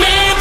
me.